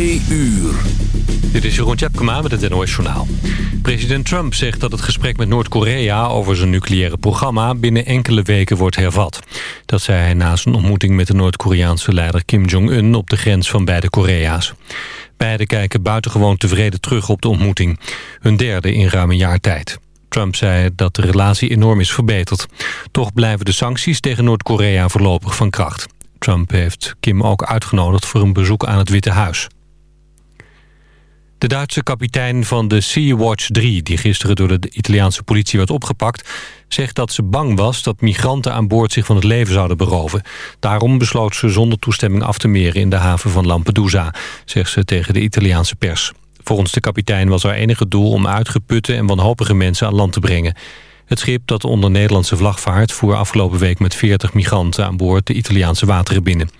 Uur. Dit is Jeroen Tjepkema met het NOS Journaal. President Trump zegt dat het gesprek met Noord-Korea over zijn nucleaire programma binnen enkele weken wordt hervat. Dat zei hij na zijn ontmoeting met de Noord-Koreaanse leider Kim Jong-un op de grens van beide Korea's. Beiden kijken buitengewoon tevreden terug op de ontmoeting. Hun derde in ruim een jaar tijd. Trump zei dat de relatie enorm is verbeterd. Toch blijven de sancties tegen Noord-Korea voorlopig van kracht. Trump heeft Kim ook uitgenodigd voor een bezoek aan het Witte Huis. De Duitse kapitein van de Sea-Watch 3... die gisteren door de Italiaanse politie werd opgepakt... zegt dat ze bang was dat migranten aan boord zich van het leven zouden beroven. Daarom besloot ze zonder toestemming af te meren in de haven van Lampedusa... zegt ze tegen de Italiaanse pers. Volgens de kapitein was haar enige doel om uitgeputte en wanhopige mensen aan land te brengen. Het schip dat onder Nederlandse vlag vaart... voer afgelopen week met 40 migranten aan boord de Italiaanse wateren binnen.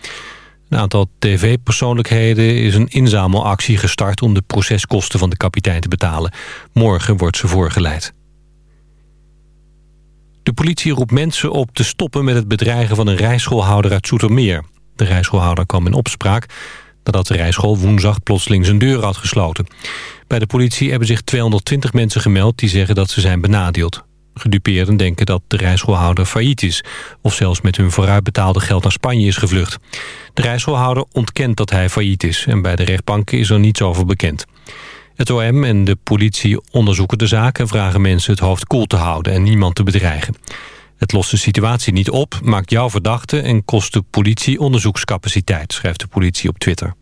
Een aantal tv-persoonlijkheden is een inzamelactie gestart... om de proceskosten van de kapitein te betalen. Morgen wordt ze voorgeleid. De politie roept mensen op te stoppen met het bedreigen van een rijschoolhouder uit Zoetermeer. De rijschoolhouder kwam in opspraak nadat de rijschool woensdag plotseling zijn deur had gesloten. Bij de politie hebben zich 220 mensen gemeld die zeggen dat ze zijn benadeeld. Gedupeerden denken dat de rijschoolhouder failliet is... of zelfs met hun vooruitbetaalde geld naar Spanje is gevlucht. De rijschoolhouder ontkent dat hij failliet is... en bij de rechtbank is er niets over bekend. Het OM en de politie onderzoeken de zaak... en vragen mensen het hoofd koel te houden en niemand te bedreigen. Het lost de situatie niet op, maakt jou verdachte... en kost de politie onderzoekscapaciteit, schrijft de politie op Twitter.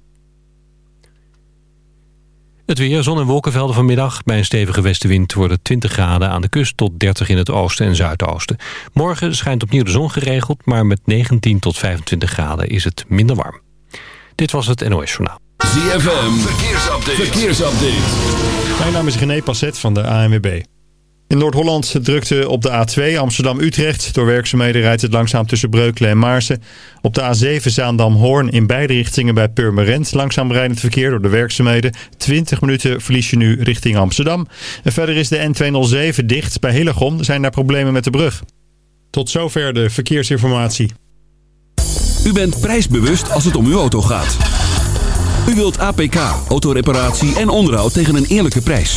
Het weer, zon- en wolkenvelden vanmiddag. Bij een stevige westenwind worden 20 graden aan de kust tot 30 in het oosten en zuidoosten. Morgen schijnt opnieuw de zon geregeld, maar met 19 tot 25 graden is het minder warm. Dit was het NOS Journaal. ZFM, verkeersupdate. verkeersupdate. Mijn naam is René Passet van de ANWB. In Noord-Holland drukte op de A2 Amsterdam-Utrecht. Door werkzaamheden rijdt het langzaam tussen Breukelen en Maarsen. Op de A7 Zaandam-Hoorn in beide richtingen bij Purmerend. Langzaam rijdend verkeer door de werkzaamheden. 20 minuten verlies je nu richting Amsterdam. En verder is de N207 dicht bij Hillegom. Zijn daar problemen met de brug. Tot zover de verkeersinformatie. U bent prijsbewust als het om uw auto gaat. U wilt APK, autoreparatie en onderhoud tegen een eerlijke prijs.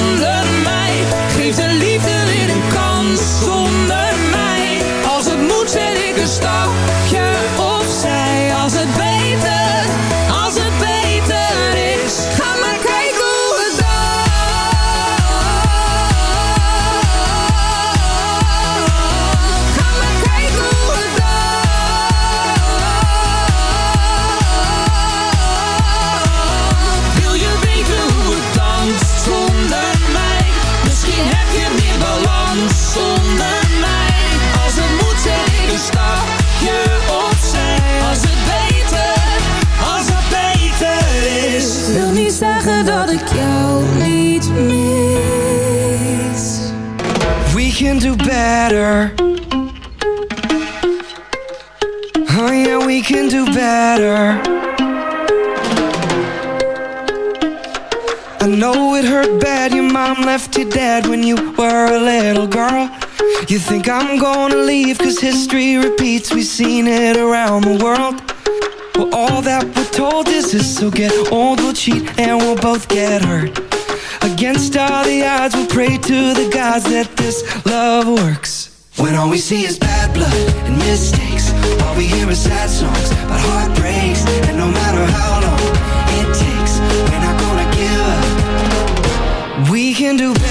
better. Oh yeah, we can do better. I know it hurt bad, your mom left you dead when you were a little girl. You think I'm gonna leave cause history repeats, we've seen it around the world. Well, all that we're told is this, so get old, we'll cheat, and we'll both get hurt. Against all the odds, we'll pray to the gods that this love works. When all we see is bad blood and mistakes, all we hear is sad songs about heartbreaks. And no matter how long it takes, we're not gonna give up. We can do better.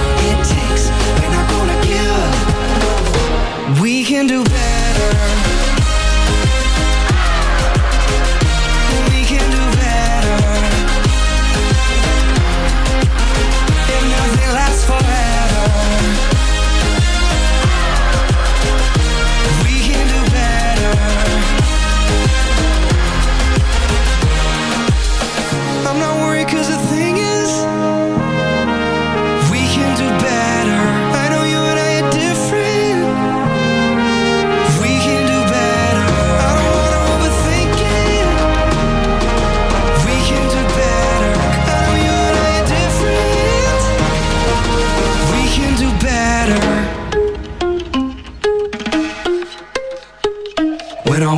we can do better.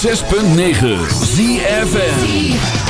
106.9 ZFN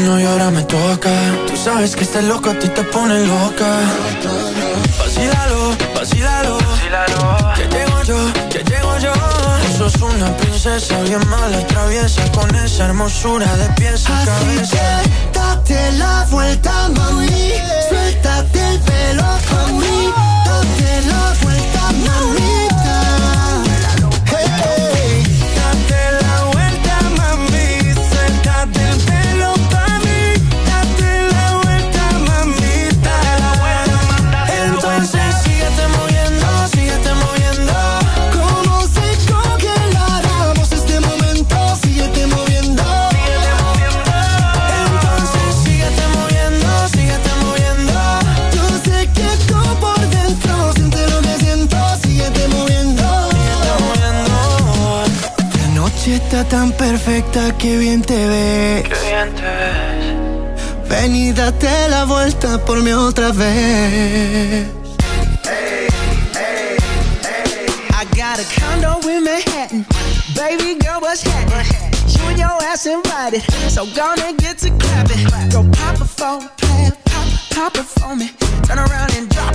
Turno y ahora me toca. Tú sabes que este loco a ti te pone loca. Vacílalo, vacílalo. Que llego yo, que llego yo. Tú sos una princesa bien mala, traviesa. Con esa hermosura de pies a Así cabeza. que date la vuelta, mami. Suéltate el pelo pa' mí. Date la vuelta, perfecta que bien te ves. Qué bien te ves. Ven y date la vuelta por mí otra vez. I got a condo in Manhattan. Baby girl, what's happening? You and your ass invited. So gonna get to clapping. Go pop it for. Pop, pop it for me. Turn around and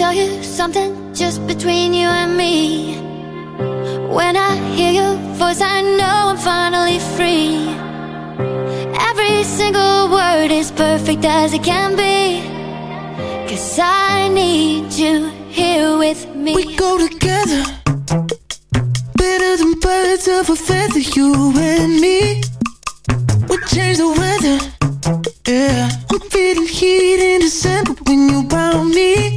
Tell you something just between you and me? When I hear your voice, I know I'm finally free. Every single word is perfect as it can be. Cause I need you here with me. We go together Better than birds of a feather You and me We change the weather Yeah I'm feeling heat in December When you found me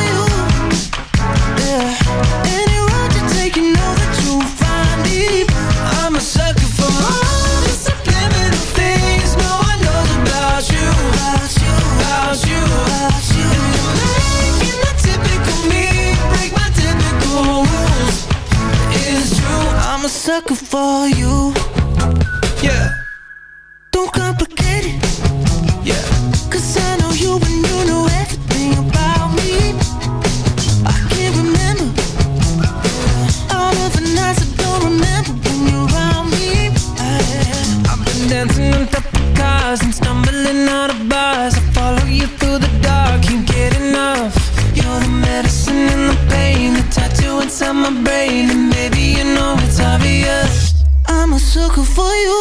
sucker for you. Yeah, Don't complicate it. Yeah. Cause I know you and you know everything about me. I can't remember. All of the nights I don't remember when you're around me. I, I've been dancing on top of cars and stumbling out of bars. Inside my baby you know it's obvious. I'm a sucker for you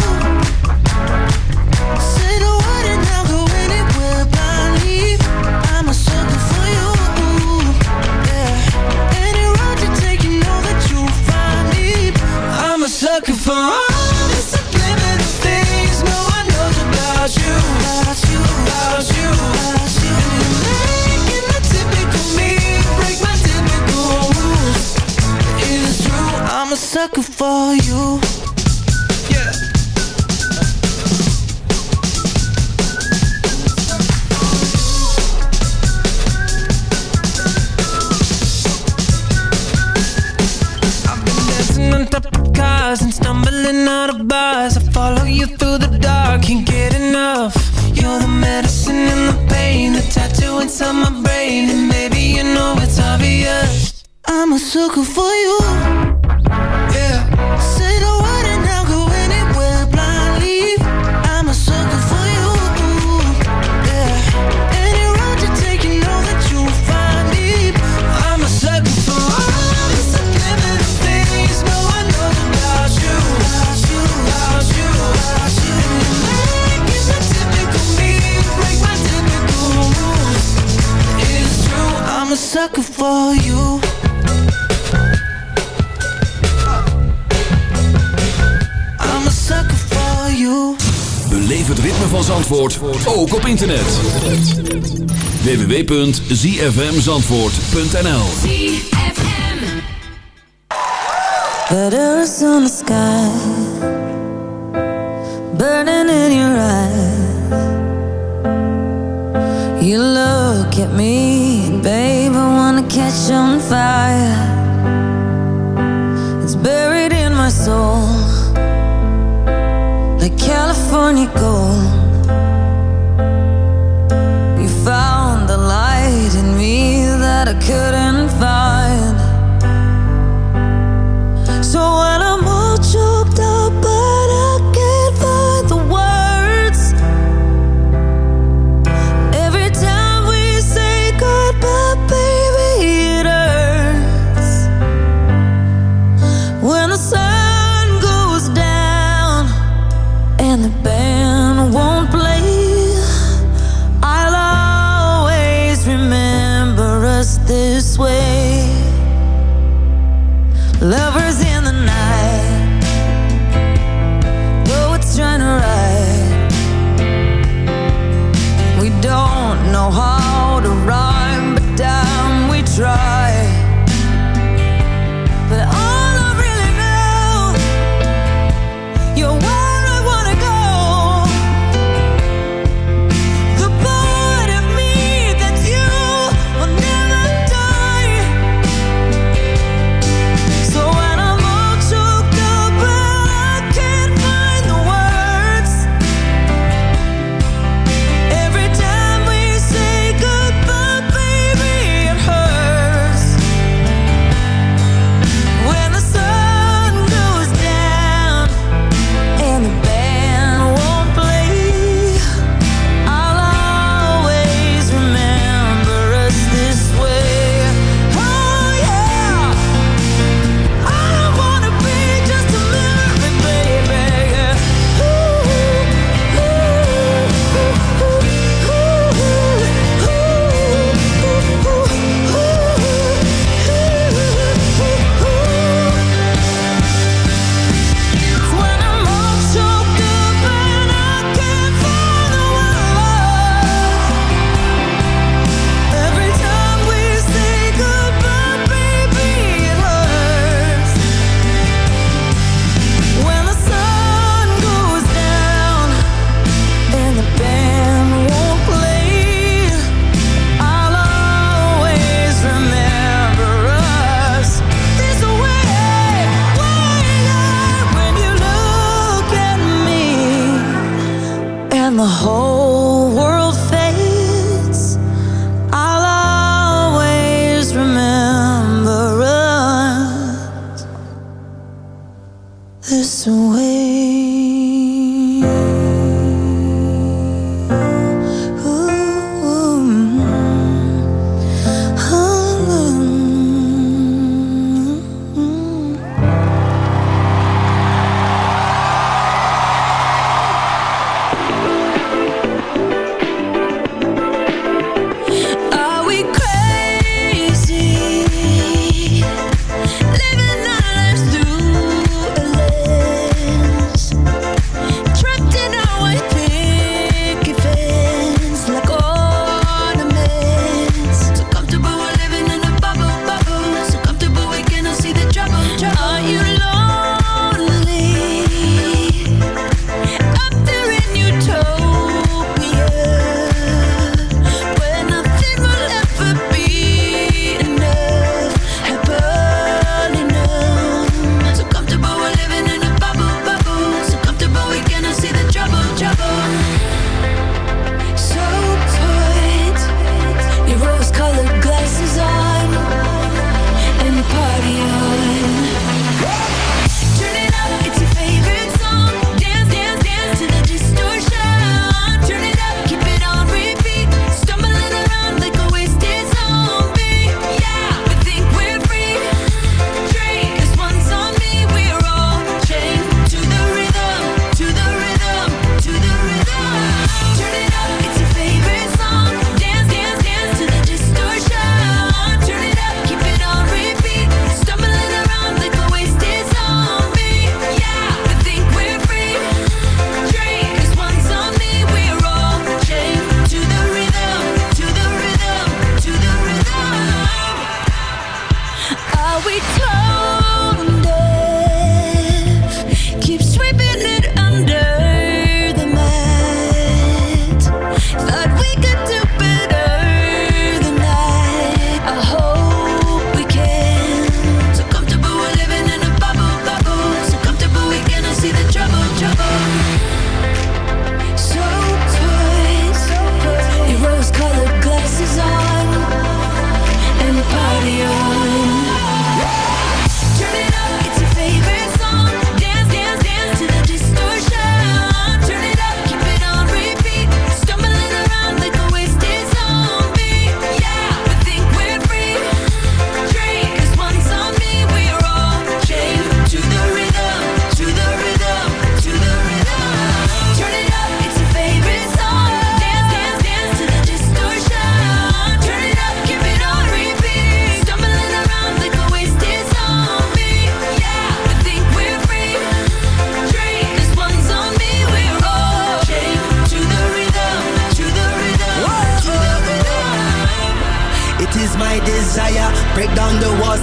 www.zfmzandvoort.nl You look at me Babe, I wanna catch on fire. It's buried in my soul Like California gold.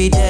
every day.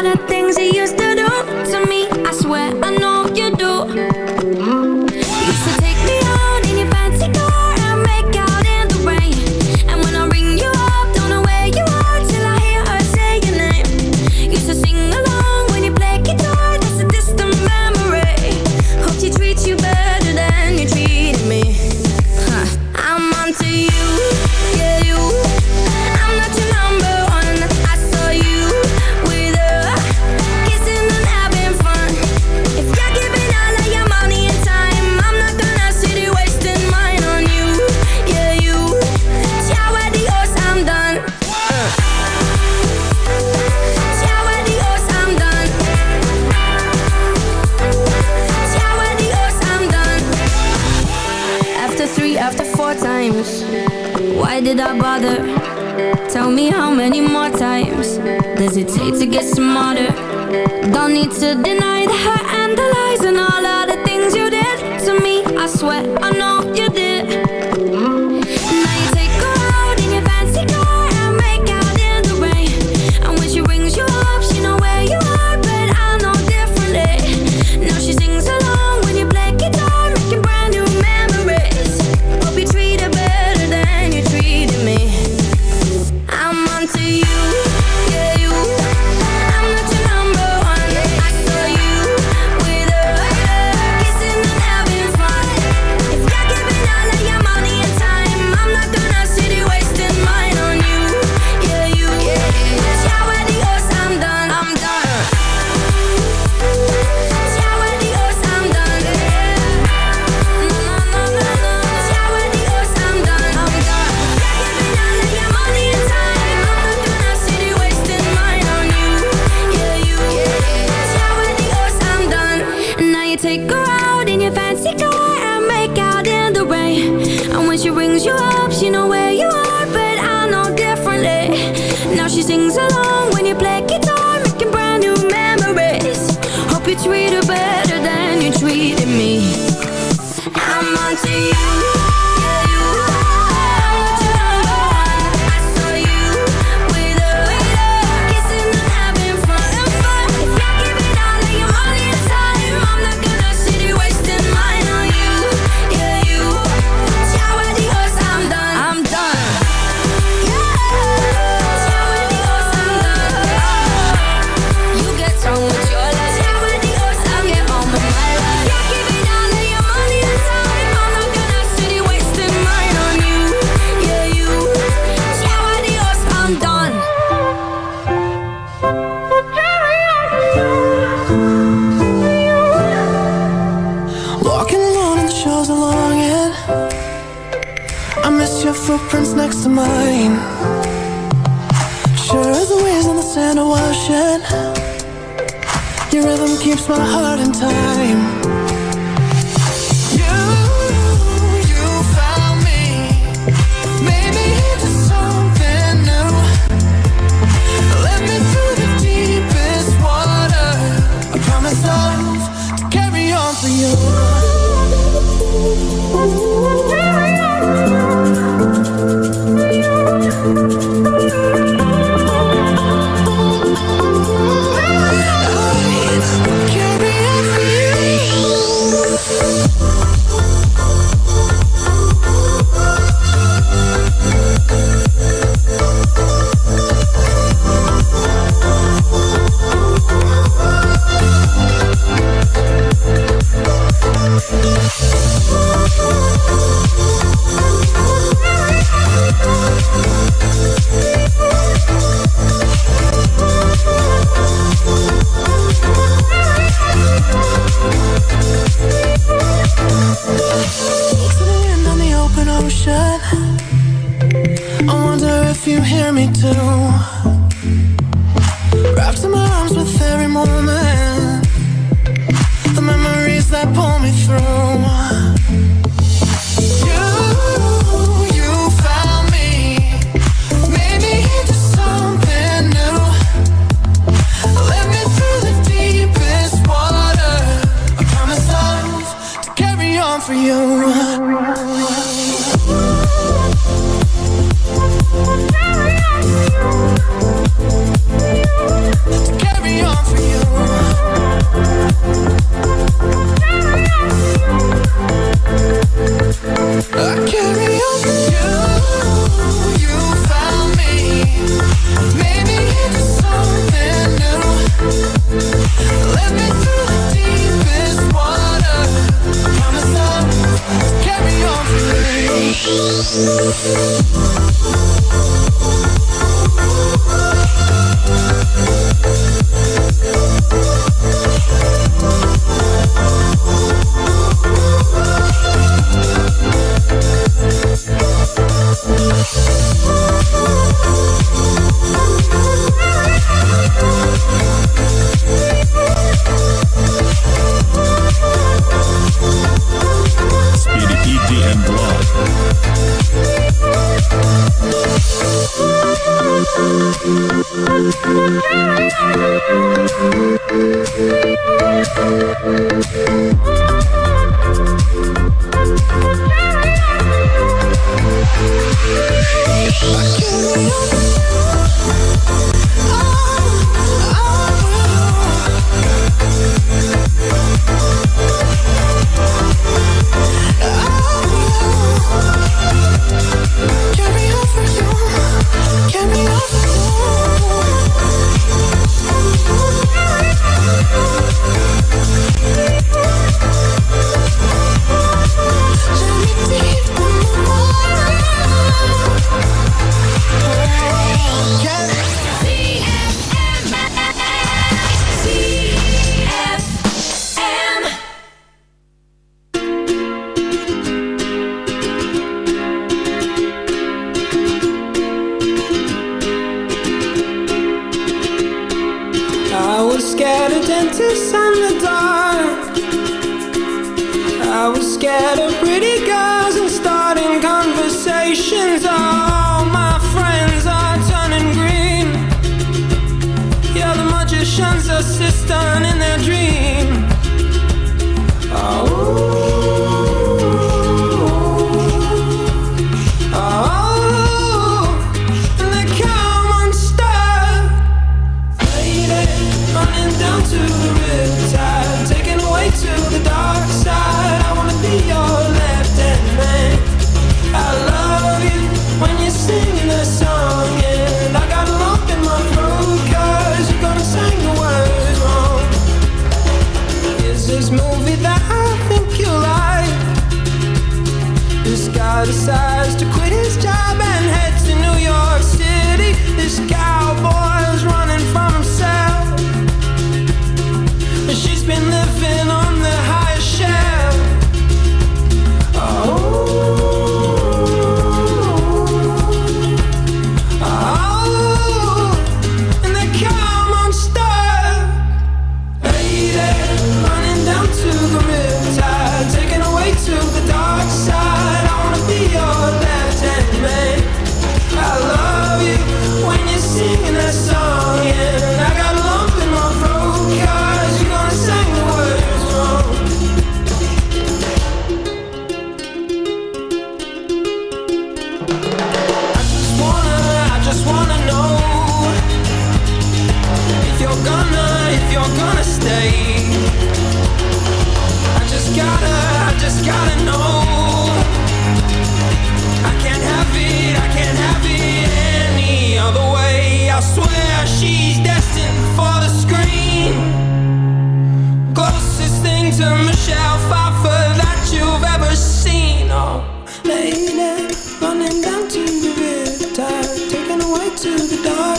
musicians assistant in their dreams.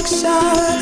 dark